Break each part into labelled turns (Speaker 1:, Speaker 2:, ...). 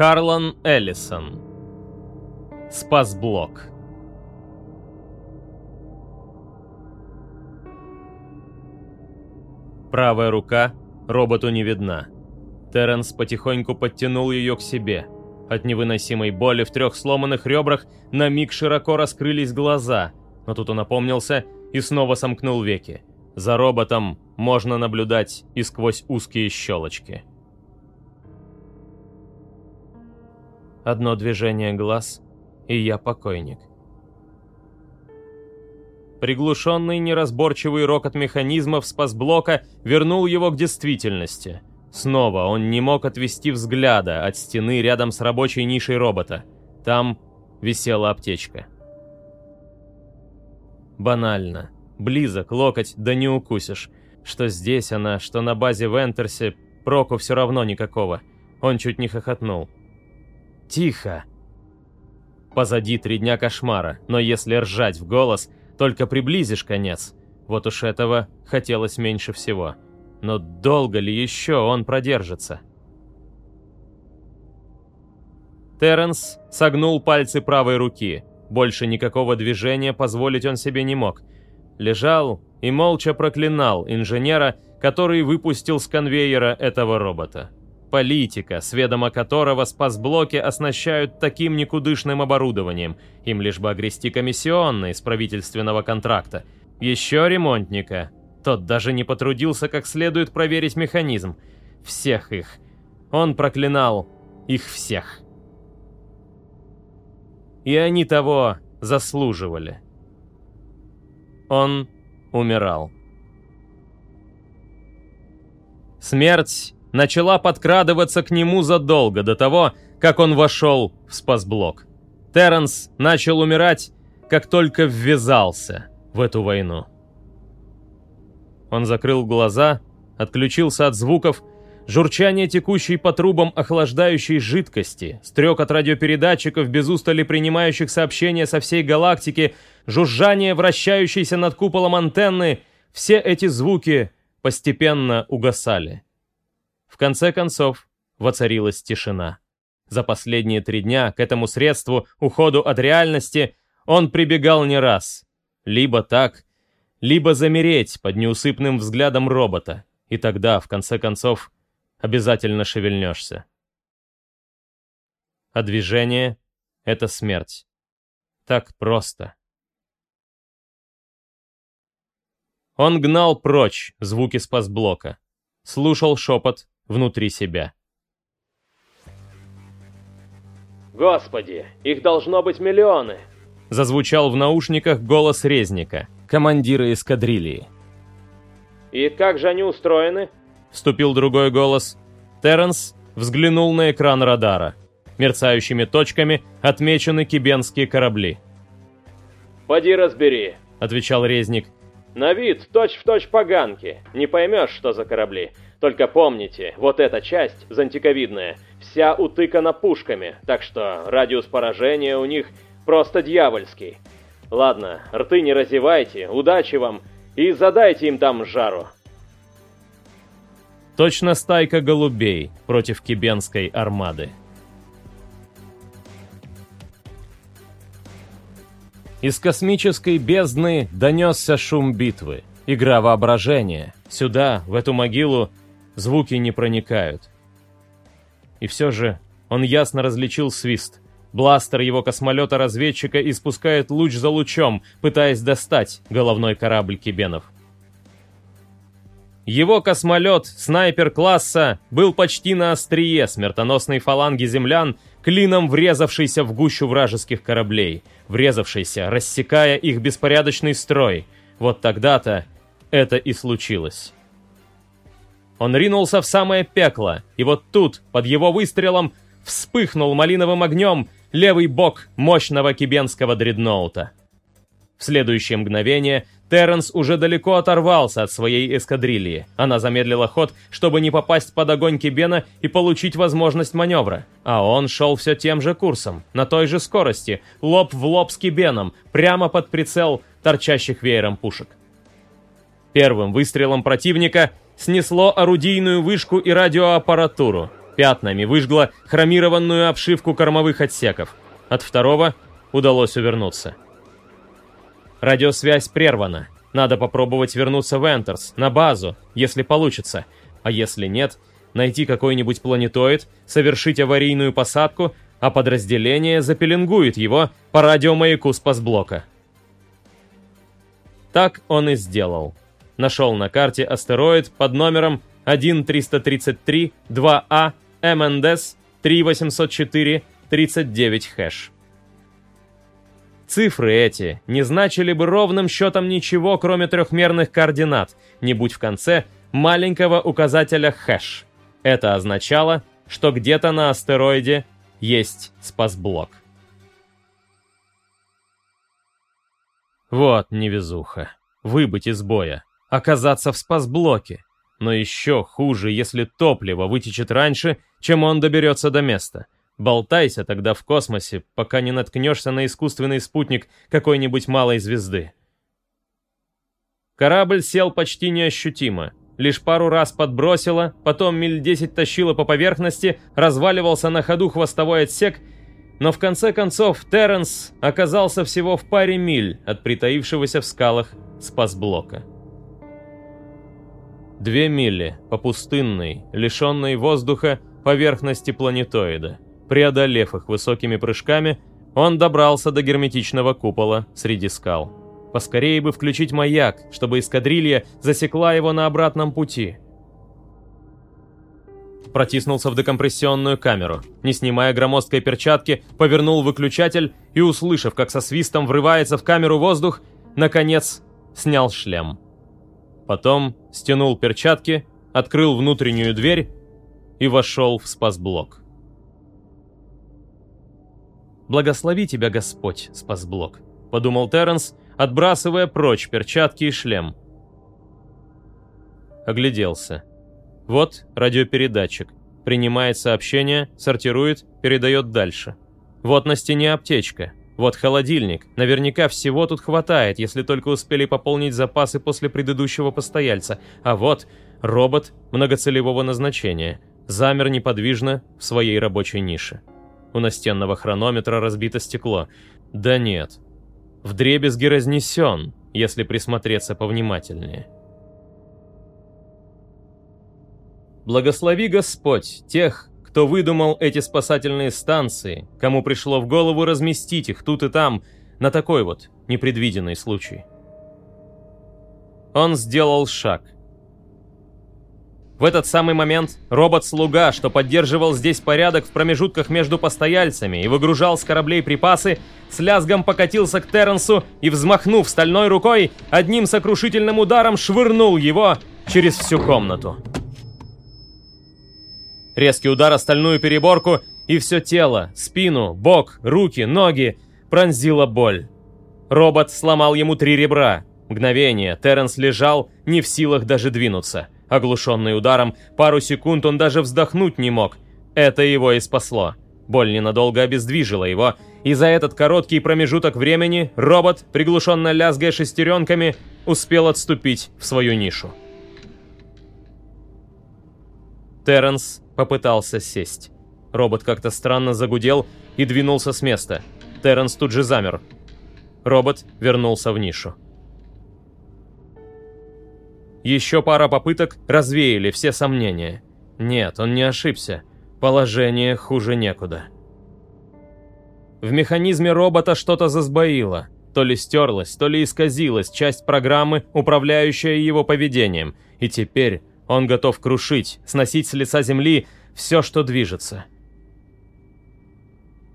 Speaker 1: Харлан Эллисон. Спасблок. Правая рука роботу не видна. Терренс потихоньку подтянул ее к себе. От невыносимой боли в трех сломанных ребрах на миг широко раскрылись глаза, но тут он опомнился и снова сомкнул веки. За роботом можно наблюдать и сквозь узкие щелочки. Одно движение глаз, и я покойник. Приглушенный неразборчивый рокот механизмов спасблока вернул его к действительности. Снова он не мог отвести взгляда от стены рядом с рабочей нишей робота. Там висела аптечка. Банально. Близок локоть, да не укусишь. Что здесь она, что на базе в Энтерсе, проку все равно никакого. Он чуть не хохотнул. «Тихо!» Позади три дня кошмара, но если ржать в голос, только приблизишь конец. Вот уж этого хотелось меньше всего. Но долго ли еще он продержится? Терренс согнул пальцы правой руки. Больше никакого движения позволить он себе не мог. Лежал и молча проклинал инженера, который выпустил с конвейера этого робота. Политика, с ведома которого спасблоки оснащают таким никудышным оборудованием, им лишь бы огрести комиссионный с правительственного контракта. Еще ремонтника. Тот даже не потрудился как следует проверить механизм. Всех их. Он проклинал их всех. И они того заслуживали. Он умирал. Смерть начала подкрадываться к нему задолго до того, как он вошел в спасблок. Терренс начал умирать, как только ввязался в эту войну. Он закрыл глаза, отключился от звуков, журчание текущей по трубам охлаждающей жидкости, стрек от радиопередатчиков, без устали принимающих сообщения со всей галактики, жужжание, вращающейся над куполом антенны, все эти звуки постепенно угасали. В конце концов, воцарилась тишина. За последние три дня к этому средству, уходу от реальности, он прибегал не раз. Либо так, либо замереть под неусыпным взглядом робота, и тогда, в конце концов, обязательно шевельнешься. А движение — это смерть. Так просто. Он гнал прочь звуки спасблока, слушал шепот, внутри себя.
Speaker 2: «Господи, их должно быть миллионы!»
Speaker 1: Зазвучал в наушниках голос Резника, командира эскадрильи.
Speaker 2: «И как же они устроены?»
Speaker 1: Вступил другой голос. Терренс взглянул на экран радара. Мерцающими точками отмечены кибенские корабли.
Speaker 2: «Поди разбери», —
Speaker 1: отвечал Резник.
Speaker 2: «На вид точь-в-точь точь поганки. Не поймешь, что за корабли. Только помните, вот эта часть, зонтиковидная, вся утыкана пушками, так что радиус поражения у них просто дьявольский. Ладно, рты не разевайте, удачи вам, и задайте им там жару.
Speaker 1: Точно стайка голубей против кибенской армады. Из космической бездны донесся шум битвы. Игра воображения. Сюда, в эту могилу, звуки не проникают. И все же он ясно различил свист. Бластер его космолета-разведчика испускает луч за лучом, пытаясь достать головной корабль Кибенов. Его космолет, снайпер класса, был почти на острие смертоносной фаланги землян, клином врезавшийся в гущу вражеских кораблей, врезавшийся, рассекая их беспорядочный строй. Вот тогда-то это и случилось. Он ринулся в самое пекло, и вот тут, под его выстрелом, вспыхнул малиновым огнем левый бок мощного кибенского дредноута. В следующее мгновение Терренс уже далеко оторвался от своей эскадрильи. Она замедлила ход, чтобы не попасть под огонь Кибена и получить возможность маневра. А он шел все тем же курсом, на той же скорости, лоб в лоб с Кибеном, прямо под прицел торчащих веером пушек. Первым выстрелом противника снесло орудийную вышку и радиоаппаратуру. пятнами выжгла хромированную обшивку кормовых отсеков. От второго удалось увернуться. Радиосвязь прервана. Надо попробовать вернуться в Энтерс, на базу, если получится. А если нет, найти какой-нибудь планетоид, совершить аварийную посадку, а подразделение запеленгует его по радиомаяку спасблока. Так он и сделал. Нашел на карте астероид под номером 1-333-2А МНДС 3804 39 хэш. Цифры эти не значили бы ровным счетом ничего, кроме трехмерных координат, не будь в конце маленького указателя хэш. Это означало, что где-то на астероиде есть спасблок. Вот невезуха. Выбыть из боя. Оказаться в спасблоке. Но еще хуже, если топливо вытечет раньше, чем он доберется до места. Болтайся тогда в космосе, пока не наткнешься на искусственный спутник какой-нибудь малой звезды. Корабль сел почти неощутимо. Лишь пару раз подбросило, потом миль десять тащило по поверхности, разваливался на ходу хвостовой отсек, но в конце концов Терренс оказался всего в паре миль от притаившегося в скалах спасблока. Две мили по пустынной, лишенной воздуха поверхности планетоида. Преодолев их высокими прыжками, он добрался до герметичного купола среди скал. Поскорее бы включить маяк, чтобы эскадрилья засекла его на обратном пути. Протиснулся в декомпрессионную камеру. Не снимая громоздкой перчатки, повернул выключатель и, услышав, как со свистом врывается в камеру воздух, наконец снял шлем. Потом стянул перчатки, открыл внутреннюю дверь и вошел в спасблок. «Благослови тебя Господь, спасблок», — подумал Терренс, отбрасывая прочь перчатки и шлем. Огляделся. Вот радиопередатчик. Принимает сообщение, сортирует, передает дальше. Вот на стене аптечка. Вот холодильник. Наверняка всего тут хватает, если только успели пополнить запасы после предыдущего постояльца. А вот робот многоцелевого назначения. Замер неподвижно в своей рабочей нише. У настенного хронометра разбито стекло. Да нет. Вдребезги разнесен, если присмотреться повнимательнее. Благослови Господь тех, кто выдумал эти спасательные станции, кому пришло в голову разместить их тут и там, на такой вот непредвиденный случай. Он сделал шаг. В этот самый момент робот-слуга, что поддерживал здесь порядок в промежутках между постояльцами и выгружал с кораблей припасы, с лязгом покатился к Терренсу и, взмахнув стальной рукой, одним сокрушительным ударом швырнул его через всю комнату. Резкий удар о стальную переборку, и все тело, спину, бок, руки, ноги пронзила боль. Робот сломал ему три ребра. Мгновение Терренс лежал, не в силах даже двинуться. Оглушенный ударом, пару секунд он даже вздохнуть не мог. Это его и спасло. Боль ненадолго обездвижила его, и за этот короткий промежуток времени робот, приглушенно лязгая шестеренками, успел отступить в свою нишу. Терренс попытался сесть. Робот как-то странно загудел и двинулся с места. Терренс тут же замер. Робот вернулся в нишу. Еще пара попыток развеяли все сомнения. Нет, он не ошибся. Положение хуже некуда. В механизме робота что-то засбоило. То ли стерлась, то ли исказилась часть программы, управляющая его поведением. И теперь он готов крушить, сносить с лица земли все, что движется.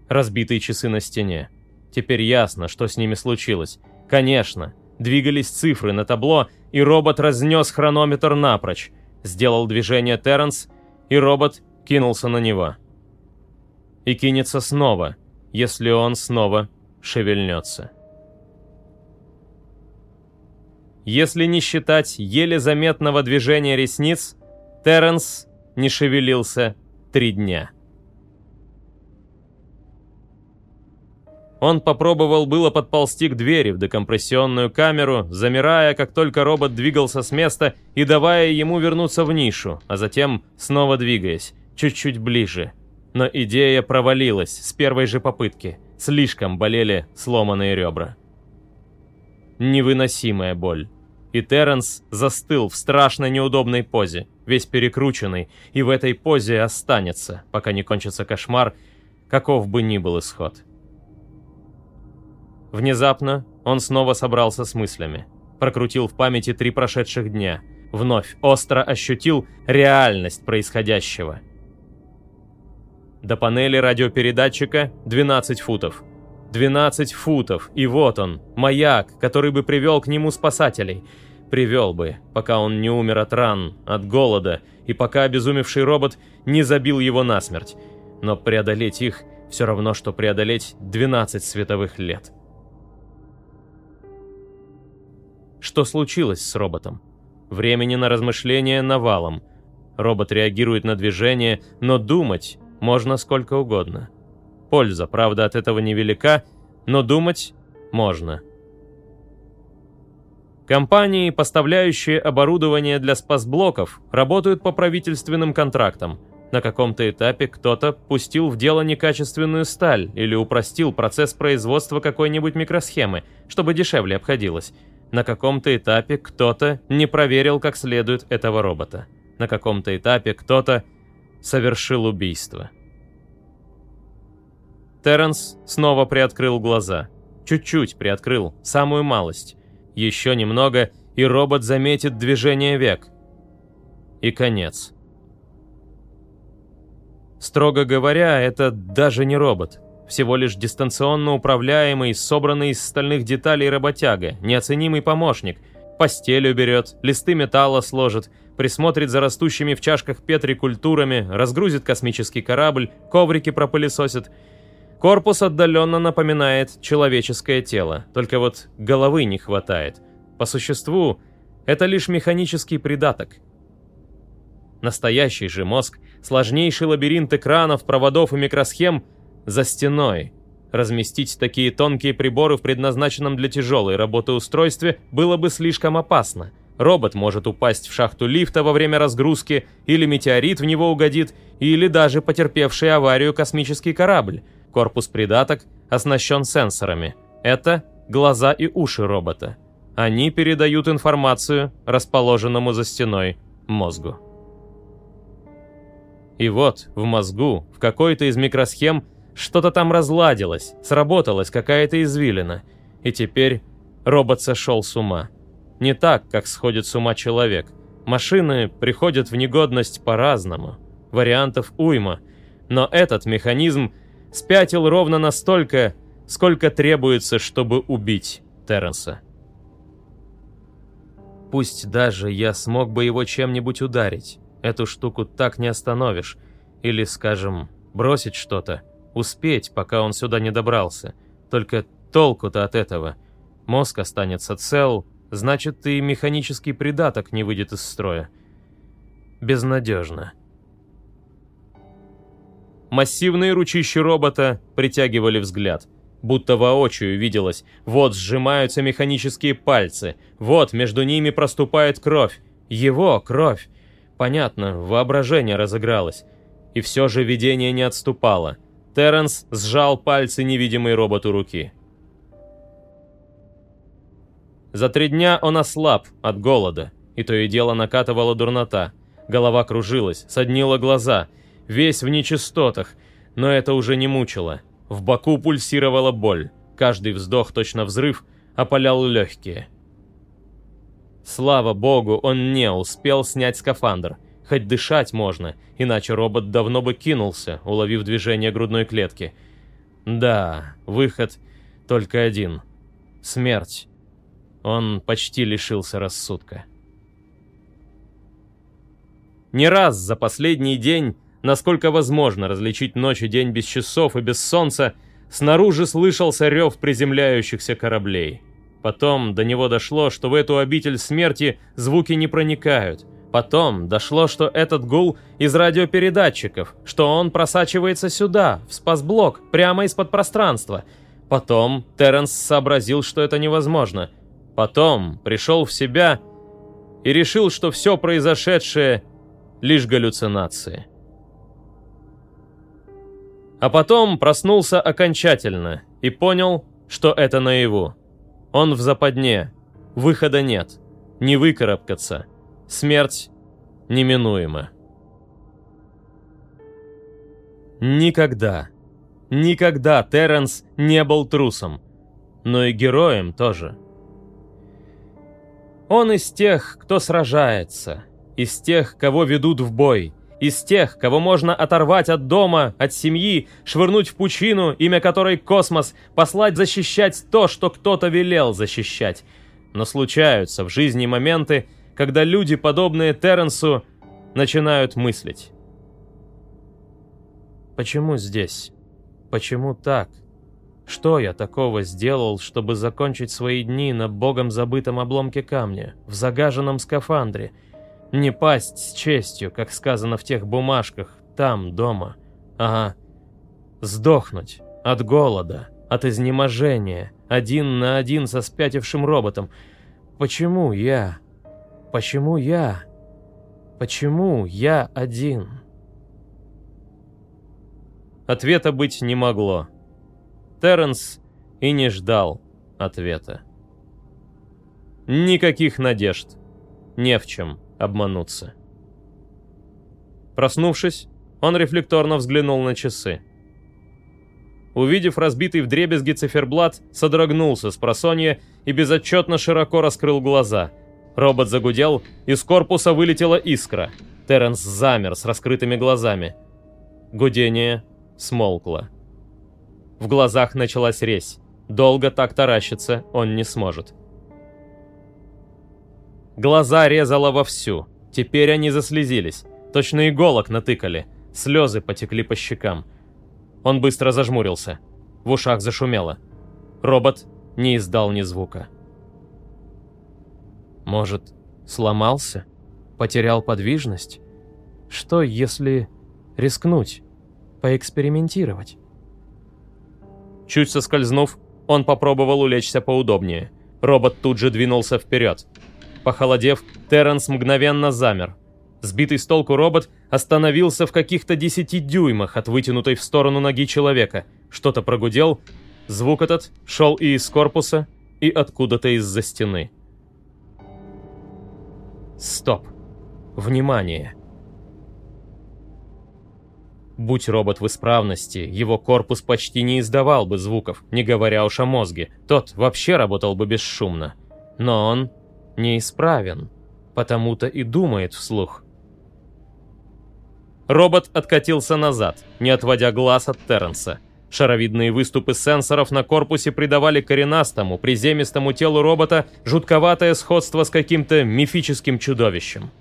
Speaker 1: Разбитые часы на стене. Теперь ясно, что с ними случилось. Конечно, двигались цифры на табло, и робот разнес хронометр напрочь. Сделал движение Терренс, и робот кинулся на него. И кинется снова, если он снова шевельнется. Если не считать еле заметного движения ресниц, Терренс не шевелился три дня. Он попробовал было подползти к двери в декомпрессионную камеру, замирая, как только робот двигался с места и давая ему вернуться в нишу, а затем снова двигаясь. чуть-чуть ближе. Но идея провалилась с первой же попытки. Слишком болели сломанные ребра. Невыносимая боль. И Терренс застыл в страшно неудобной позе, весь перекрученный, и в этой позе останется, пока не кончится кошмар, каков бы ни был исход. Внезапно он снова собрался с мыслями. Прокрутил в памяти три прошедших дня. Вновь остро ощутил реальность происходящего. До панели радиопередатчика 12 футов. 12 футов, и вот он, маяк, который бы привел к нему спасателей. Привел бы, пока он не умер от ран, от голода, и пока обезумевший робот не забил его насмерть. Но преодолеть их все равно, что преодолеть 12 световых лет. Что случилось с роботом? Времени на размышления навалом. Робот реагирует на движение, но думать можно сколько угодно. Польза, правда, от этого невелика, но думать можно. Компании, поставляющие оборудование для спасблоков, работают по правительственным контрактам. На каком-то этапе кто-то пустил в дело некачественную сталь или упростил процесс производства какой-нибудь микросхемы, чтобы дешевле обходилось. На каком-то этапе кто-то не проверил как следует этого робота. На каком-то этапе кто-то совершил убийство. Терренс снова приоткрыл глаза. Чуть-чуть приоткрыл, самую малость. Еще немного, и робот заметит движение век. И конец. Строго говоря, это даже не робот. Всего лишь дистанционно управляемый, собранный из стальных деталей работяга, неоценимый помощник. Постель уберет, листы металла сложит, присмотрит за растущими в чашках Петри культурами, разгрузит космический корабль, коврики пропылесосит – Корпус отдаленно напоминает человеческое тело, только вот головы не хватает. По существу, это лишь механический придаток. Настоящий же мозг, сложнейший лабиринт экранов, проводов и микросхем за стеной. Разместить такие тонкие приборы в предназначенном для тяжелой работы устройстве было бы слишком опасно. Робот может упасть в шахту лифта во время разгрузки, или метеорит в него угодит, или даже потерпевший аварию космический корабль – Корпус придаток оснащен сенсорами. Это глаза и уши робота. Они передают информацию расположенному за стеной мозгу. И вот в мозгу, в какой-то из микросхем, что-то там разладилось, сработалась какая-то извилина. И теперь робот сошел с ума. Не так, как сходит с ума человек. Машины приходят в негодность по-разному. Вариантов уйма. Но этот механизм спятил ровно настолько, сколько требуется, чтобы убить Терренса. Пусть даже я смог бы его чем-нибудь ударить, эту штуку так не остановишь. Или, скажем, бросить что-то, успеть, пока он сюда не добрался. Только толку-то от этого. Мозг останется цел, значит и механический придаток не выйдет из строя. Безнадежно. Массивные ручища робота притягивали взгляд. Будто воочию виделось. Вот сжимаются механические пальцы. Вот между ними проступает кровь. Его кровь. Понятно, воображение разыгралось. И все же видение не отступало. Терренс сжал пальцы невидимой роботу руки. За три дня он ослаб от голода, и то и дело накатывала дурнота. Голова кружилась, соднила глаза — весь в нечистотах, но это уже не мучило. В боку пульсировала боль, каждый вздох, точно взрыв, опалял легкие. Слава богу, он не успел снять скафандр. Хоть дышать можно, иначе робот давно бы кинулся, уловив движение грудной клетки. Да, выход только один. Смерть. Он почти лишился рассудка. Не раз за последний день насколько возможно различить ночь и день без часов и без солнца, снаружи слышался рев приземляющихся кораблей. Потом до него дошло, что в эту обитель смерти звуки не проникают. Потом дошло, что этот гул из радиопередатчиков, что он просачивается сюда, в спасблок, прямо из-под пространства. Потом Терренс сообразил, что это невозможно. Потом пришел в себя и решил, что все произошедшее — лишь галлюцинации. А потом проснулся окончательно и понял, что это наяву. Он в западне, выхода нет, не выкарабкаться, смерть неминуема. Никогда, никогда Терренс не был трусом, но и героем тоже. Он из тех, кто сражается, из тех, кого ведут в бой – из тех, кого можно оторвать от дома, от семьи, швырнуть в пучину, имя которой космос, послать защищать то, что кто-то велел защищать. Но случаются в жизни моменты, когда люди, подобные Терренсу, начинают мыслить. Почему здесь? Почему так? Что я такого сделал, чтобы закончить свои дни на богом забытом обломке камня, в загаженном скафандре – не пасть с честью, как сказано в тех бумажках, там, дома. Ага. Сдохнуть от голода, от изнеможения, один на один со спятившим роботом. Почему я? Почему я? Почему я один? Ответа быть не могло. Терренс и не ждал ответа. Никаких надежд. Не в чем обмануться. Проснувшись, он рефлекторно взглянул на часы. Увидев разбитый вдребезги циферблат, содрогнулся с просонья и безотчетно широко раскрыл глаза. Робот загудел, из корпуса вылетела искра. Терренс замер с раскрытыми глазами. Гудение смолкло. В глазах началась резь. Долго так таращиться он не сможет. Глаза резало вовсю. Теперь они заслезились. Точно иголок натыкали. Слезы потекли по щекам. Он быстро зажмурился. В ушах зашумело. Робот не издал ни звука. Может, сломался? Потерял подвижность? Что, если рискнуть? Поэкспериментировать? Чуть соскользнув, он попробовал улечься поудобнее. Робот тут же двинулся вперед. Похолодев, Терренс мгновенно замер. Сбитый с толку робот остановился в каких-то десяти дюймах от вытянутой в сторону ноги человека. Что-то прогудел. Звук этот шел и из корпуса, и откуда-то из-за стены. Стоп. Внимание. Будь робот в исправности, его корпус почти не издавал бы звуков, не говоря уж о мозге. Тот вообще работал бы бесшумно. Но он неисправен, потому-то и думает вслух. Робот откатился назад, не отводя глаз от Терренса. Шаровидные выступы сенсоров на корпусе придавали коренастому, приземистому телу робота жутковатое сходство с каким-то мифическим чудовищем.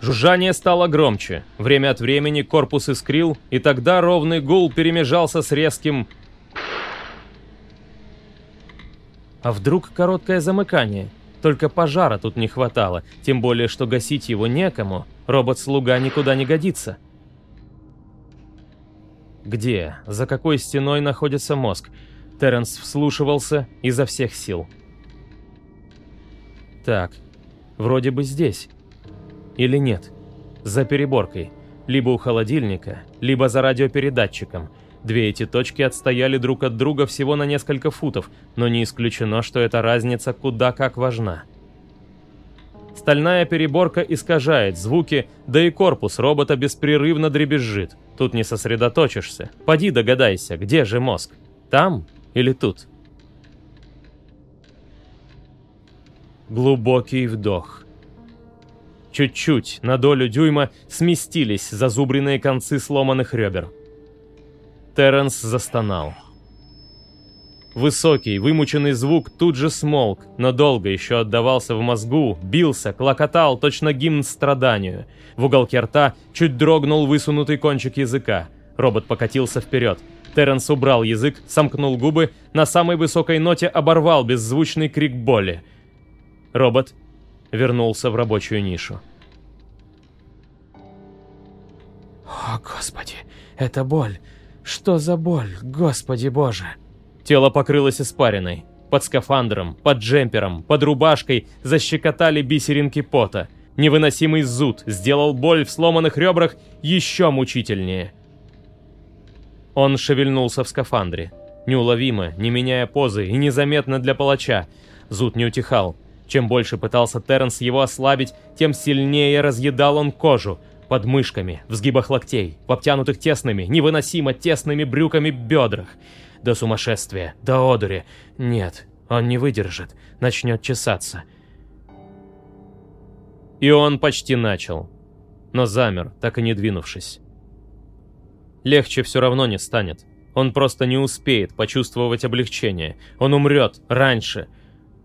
Speaker 1: Жужжание стало громче. Время от времени корпус искрил, и тогда ровный гул перемежался с резким А вдруг короткое замыкание? Только пожара тут не хватало, тем более, что гасить его некому. Робот-слуга никуда не годится. Где? За какой стеной находится мозг? Терренс вслушивался изо всех сил. Так, вроде бы здесь. Или нет? За переборкой. Либо у холодильника, либо за радиопередатчиком – Две эти точки отстояли друг от друга всего на несколько футов, но не исключено, что эта разница куда как важна. Стальная переборка искажает звуки, да и корпус робота беспрерывно дребезжит. Тут не сосредоточишься. Поди догадайся, где же мозг? Там или тут? Глубокий вдох. Чуть-чуть, на долю дюйма, сместились зазубренные концы сломанных ребер. Терренс застонал. Высокий, вымученный звук тут же смолк, но долго еще отдавался в мозгу, бился, клокотал, точно гимн страданию. В уголке рта чуть дрогнул высунутый кончик языка. Робот покатился вперед. Терренс убрал язык, сомкнул губы, на самой высокой ноте оборвал беззвучный крик боли. Робот вернулся в рабочую нишу. «О, Господи, это боль! Что за боль, господи боже. Тело покрылось испариной. Под скафандром, под джемпером, под рубашкой защекотали бисеринки пота. Невыносимый зуд сделал боль в сломанных ребрах еще мучительнее. Он шевельнулся в скафандре. Неуловимо, не меняя позы и незаметно для палача. Зуд не утихал. Чем больше пытался Терренс его ослабить, тем сильнее разъедал он кожу. Под мышками, в сгибах локтей, в обтянутых тесными, невыносимо тесными брюками бедрах. До сумасшествия, до одури. Нет, он не выдержит, начнет чесаться. И он почти начал, но замер, так и не двинувшись. Легче все равно не станет. Он просто не успеет почувствовать облегчение. Он умрет раньше.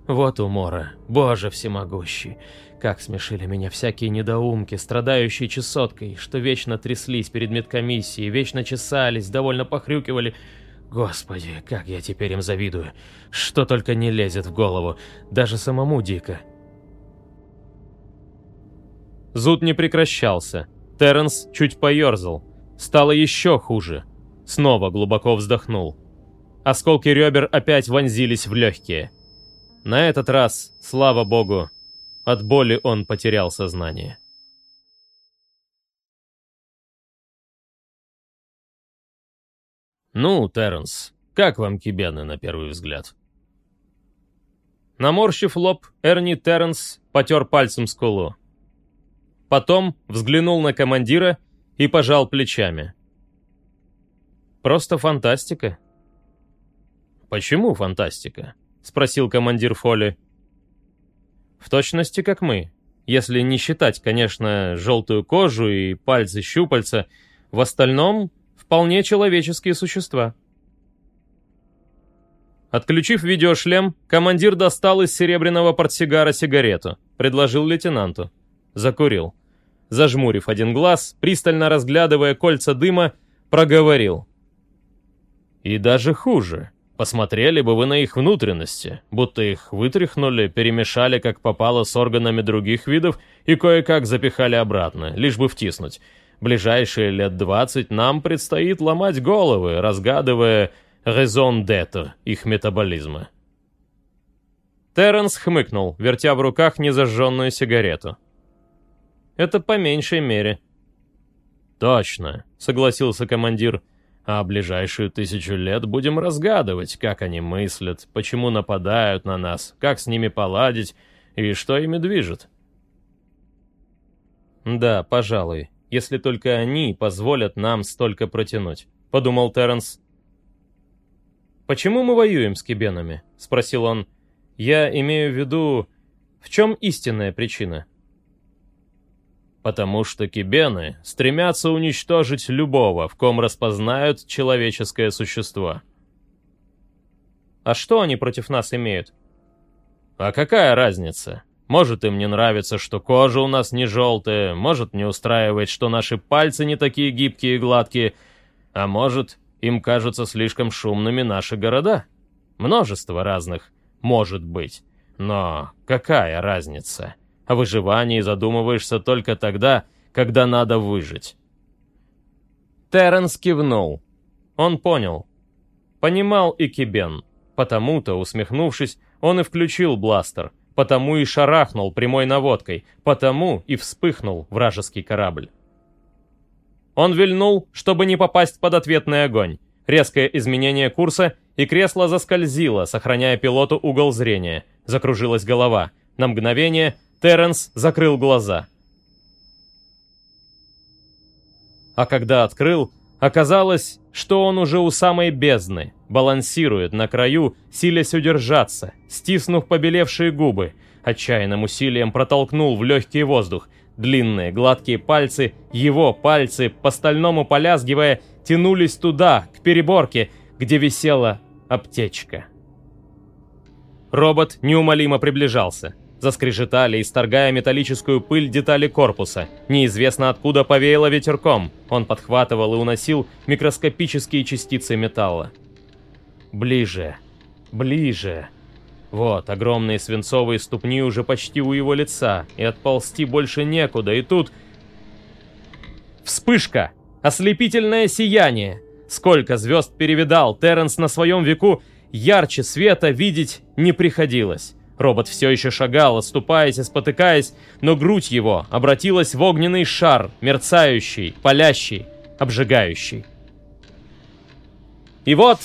Speaker 1: Вот умора. Боже всемогущий. Как смешили меня всякие недоумки, страдающие чесоткой, что вечно тряслись перед медкомиссией, вечно чесались, довольно похрюкивали. Господи, как я теперь им завидую. Что только не лезет в голову. Даже самому дико. Зуд не прекращался. Терренс чуть поерзал. Стало еще хуже. Снова глубоко вздохнул. Осколки ребер опять вонзились в легкие. На этот раз, слава богу, от боли он потерял сознание. «Ну, Терренс, как вам кибены на первый взгляд?» Наморщив лоб, Эрни Терренс потер пальцем скулу. Потом взглянул на командира и пожал плечами. «Просто фантастика». «Почему фантастика?» — спросил командир Фоли. «В точности, как мы. Если не считать, конечно, желтую кожу и пальцы-щупальца, в остальном вполне человеческие существа». Отключив видеошлем, командир достал из серебряного портсигара сигарету, предложил лейтенанту. Закурил зажмурив один глаз, пристально разглядывая кольца дыма, проговорил. «И даже хуже. Посмотрели бы вы на их внутренности, будто их вытряхнули, перемешали как попало с органами других видов и кое-как запихали обратно, лишь бы втиснуть. Ближайшие лет двадцать нам предстоит ломать головы, разгадывая резон d'être их метаболизма». Терренс хмыкнул, вертя в руках незажженную сигарету. Это по меньшей мере». «Точно», — согласился командир. «А ближайшую тысячу лет будем разгадывать, как они мыслят, почему нападают на нас, как с ними поладить и что ими движет». «Да, пожалуй, если только они позволят нам столько протянуть», — подумал Терренс. «Почему мы воюем с кибенами?» — спросил он. «Я имею в виду, в чем истинная причина?» Потому что кибены стремятся уничтожить любого, в ком распознают человеческое существо. А что они против нас имеют? А какая разница? Может, им не нравится, что кожа у нас не желтая, может, не устраивает, что наши пальцы не такие гибкие и гладкие, а может, им кажутся слишком шумными наши города? Множество разных, может быть. Но какая разница? О выживании задумываешься только тогда, когда надо выжить. Терренс кивнул. Он понял. Понимал и Кибен. Потому-то, усмехнувшись, он и включил бластер. Потому и шарахнул прямой наводкой. Потому и вспыхнул вражеский корабль. Он вильнул, чтобы не попасть под ответный огонь. Резкое изменение курса, и кресло заскользило, сохраняя пилоту угол зрения. Закружилась голова. На мгновение Терренс закрыл глаза. А когда открыл, оказалось, что он уже у самой бездны, балансирует на краю, силясь удержаться, стиснув побелевшие губы, отчаянным усилием протолкнул в легкий воздух, длинные гладкие пальцы, его пальцы, по-стальному полязгивая, тянулись туда, к переборке, где висела аптечка. Робот неумолимо приближался. Заскрежетали, исторгая металлическую пыль детали корпуса. Неизвестно откуда повеяло ветерком. Он подхватывал и уносил микроскопические частицы металла. Ближе. Ближе. Вот, огромные свинцовые ступни уже почти у его лица, и отползти больше некуда, и тут... Вспышка! Ослепительное сияние! Сколько звезд перевидал Терренс на своем веку, ярче света видеть не приходилось. Робот все еще шагал, отступаясь и спотыкаясь, но грудь его обратилась в огненный шар, мерцающий, палящий, обжигающий. И вот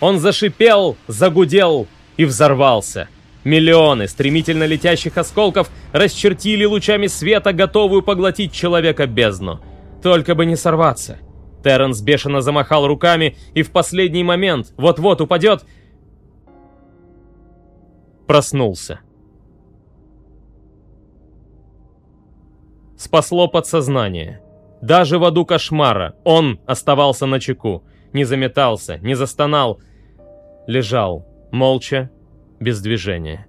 Speaker 1: он зашипел, загудел и взорвался. Миллионы стремительно летящих осколков расчертили лучами света, готовую поглотить человека бездну. Только бы не сорваться. Терренс бешено замахал руками и в последний момент, вот-вот упадет, проснулся. Спасло подсознание. Даже в аду кошмара он оставался на чеку, не заметался, не застонал, лежал, молча, без движения.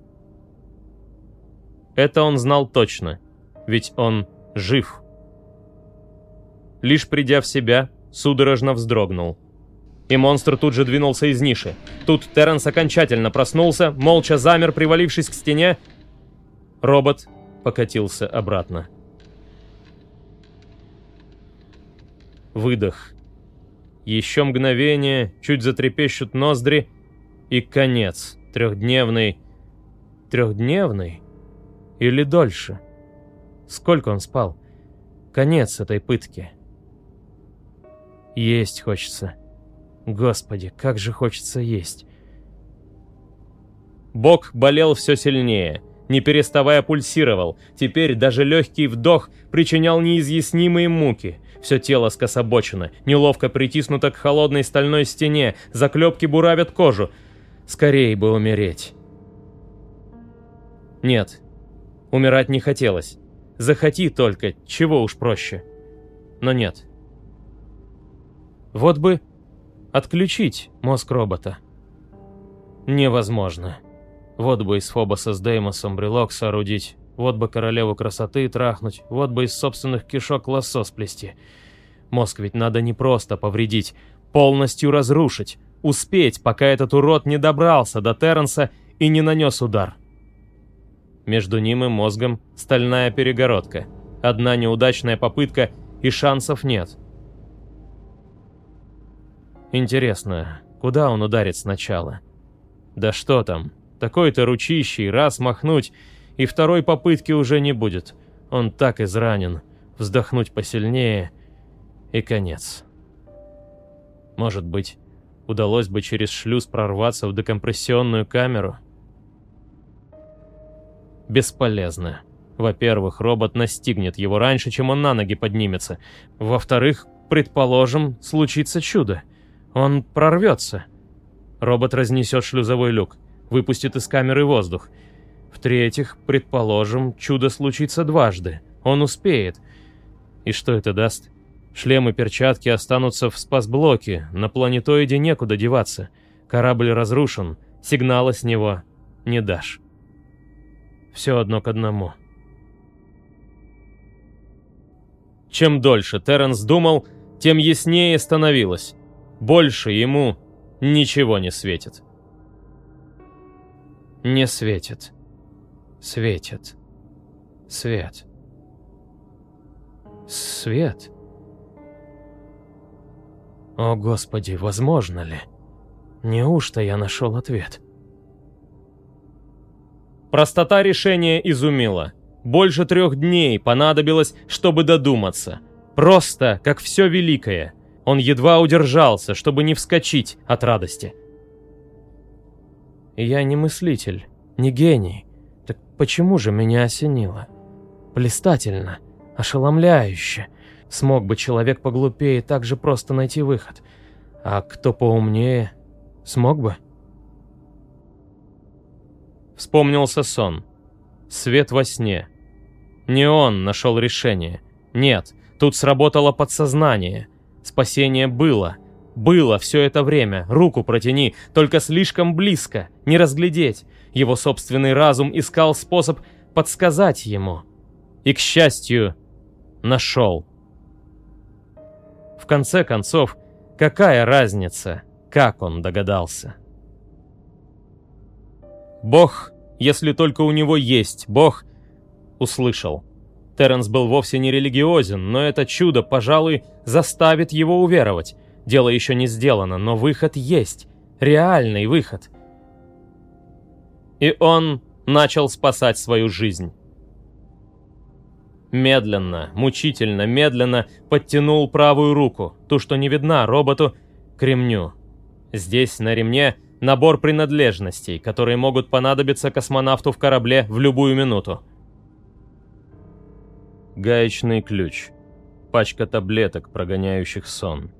Speaker 1: Это он знал точно, ведь он жив. Лишь придя в себя, судорожно вздрогнул. И монстр тут же двинулся из ниши. Тут Терренс окончательно проснулся, молча замер, привалившись к стене. Робот покатился обратно. Выдох. Еще мгновение, чуть затрепещут ноздри, и конец. Трехдневный... Трехдневный? Или дольше? Сколько он спал? Конец этой пытки. Есть хочется. Господи, как же хочется есть. Бок болел все сильнее, не переставая пульсировал. Теперь даже легкий вдох причинял неизъяснимые муки. Все тело скособочено, неловко притиснуто к холодной стальной стене, заклепки буравят кожу. Скорее бы умереть. Нет, умирать не хотелось. Захоти только, чего уж проще. Но нет. Вот бы отключить мозг робота. Невозможно. Вот бы из Фобоса с Деймосом брелок соорудить, вот бы королеву красоты трахнуть, вот бы из собственных кишок лассо сплести. Мозг ведь надо не просто повредить, полностью разрушить, успеть, пока этот урод не добрался до Терренса и не нанес удар. Между ним и мозгом стальная перегородка. Одна неудачная попытка, и шансов нет. Интересно, куда он ударит сначала? Да что там, такой-то ручищей, раз махнуть, и второй попытки уже не будет. Он так изранен. Вздохнуть посильнее, и конец. Может быть, удалось бы через шлюз прорваться в декомпрессионную камеру? Бесполезно. Во-первых, робот настигнет его раньше, чем он на ноги поднимется. Во-вторых, предположим, случится чудо. Он прорвется. Робот разнесет шлюзовой люк выпустит из камеры воздух. В-третьих, предположим, чудо случится дважды. Он успеет. И что это даст? Шлем и перчатки останутся в спасблоке, на планетоиде некуда деваться. Корабль разрушен, сигнала с него не дашь. Все одно к одному. Чем дольше Терренс думал, тем яснее становилось. Больше ему ничего не светит. Не светит. Светит. Свет. Свет. О, Господи, возможно ли? Неужто я нашел ответ? Простота решения изумила. Больше трех дней понадобилось, чтобы додуматься. Просто, как все великое. Он едва удержался, чтобы не вскочить от радости. Я не мыслитель, не гений. Так почему же меня осенило? Блистательно, ошеломляюще. Смог бы человек поглупее так же просто найти выход. А кто поумнее, смог бы? Вспомнился сон. Свет во сне. Не он нашел решение. Нет, тут сработало подсознание. Спасение было. Было все это время, руку протяни, только слишком близко, не разглядеть. Его собственный разум искал способ подсказать ему. И, к счастью, нашел. В конце концов, какая разница, как он догадался? Бог, если только у него есть Бог, услышал. Терренс был вовсе не религиозен, но это чудо, пожалуй, заставит его уверовать. Дело еще не сделано, но выход есть. Реальный выход. И он начал спасать свою жизнь. Медленно, мучительно, медленно подтянул правую руку, ту, что не видна роботу, к ремню. Здесь, на ремне, набор принадлежностей, которые могут понадобиться космонавту в корабле в любую минуту. Гаечный ключ. Пачка таблеток, прогоняющих сон.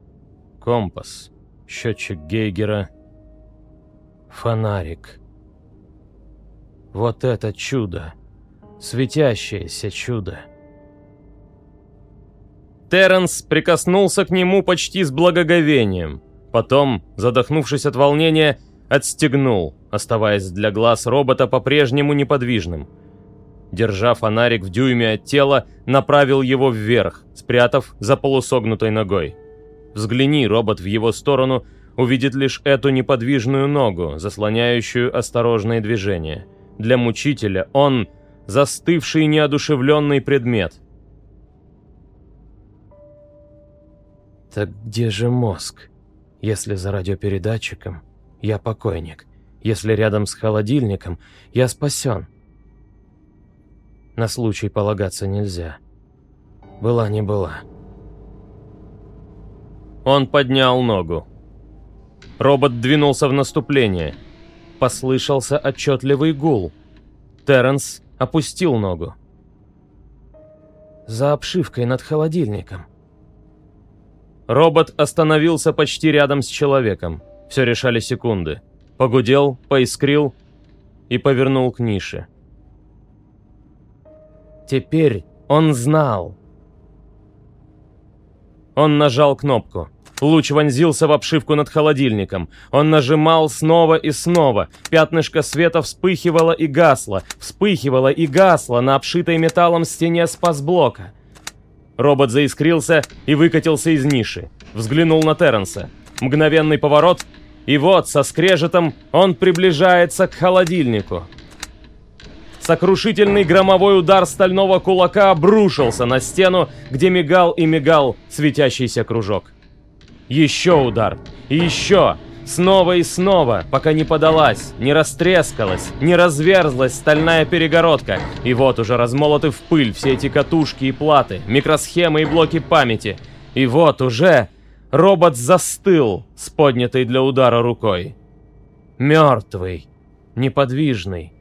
Speaker 1: Компас. Счетчик Гейгера. Фонарик. Вот это чудо! Светящееся чудо! Терренс прикоснулся к нему почти с благоговением. Потом, задохнувшись от волнения, отстегнул, оставаясь для глаз робота по-прежнему неподвижным. Держа фонарик в дюйме от тела, направил его вверх, спрятав за полусогнутой ногой. Взгляни, робот, в его сторону, увидит лишь эту неподвижную ногу, заслоняющую осторожные движения. Для мучителя он — застывший неодушевленный предмет. «Так где же мозг?» Если за радиопередатчиком, я покойник. Если рядом с холодильником, я спасен. На случай полагаться нельзя. Была не была. Он поднял ногу. Робот двинулся в наступление. Послышался отчетливый гул. Терренс опустил ногу. За обшивкой над холодильником. Робот остановился почти рядом с человеком. Все решали секунды. Погудел, поискрил и повернул к нише. Теперь он знал. Он нажал кнопку. Луч вонзился в обшивку над холодильником. Он нажимал снова и снова. Пятнышко света вспыхивало и гасло, вспыхивало и гасло на обшитой металлом стене спасблока. Робот заискрился и выкатился из ниши. Взглянул на Терренса. Мгновенный поворот, и вот со скрежетом он приближается к холодильнику. Сокрушительный громовой удар стального кулака обрушился на стену, где мигал и мигал светящийся кружок. Еще удар. И еще. Снова и снова, пока не подалась, не растрескалась, не разверзлась стальная перегородка. И вот уже размолоты в пыль все эти катушки и платы, микросхемы и блоки памяти. И вот уже робот застыл с поднятой для удара рукой. Мертвый, неподвижный.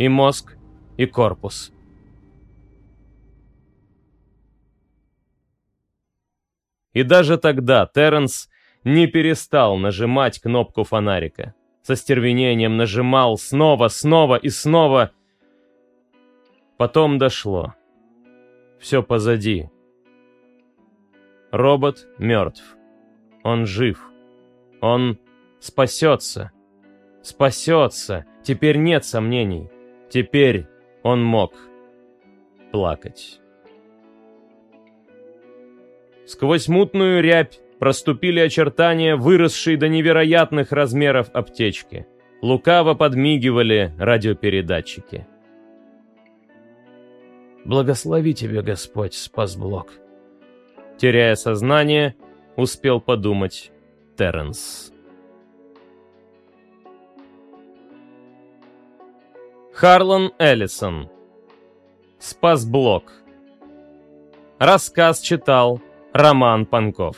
Speaker 1: И мозг, и корпус. И даже тогда Терренс не перестал нажимать кнопку фонарика. Со стервенением нажимал снова, снова и снова. Потом дошло. Все позади. Робот мертв. Он жив. Он спасется. Спасется. Теперь нет сомнений. Теперь он мог плакать. Сквозь мутную рябь проступили очертания выросшей до невероятных размеров аптечки. Лукаво подмигивали радиопередатчики. «Благослови тебе, Господь, спасблок!» Теряя сознание, успел подумать Терренс. Харлан Эллисон. Спасблок Рассказ читал Роман Панков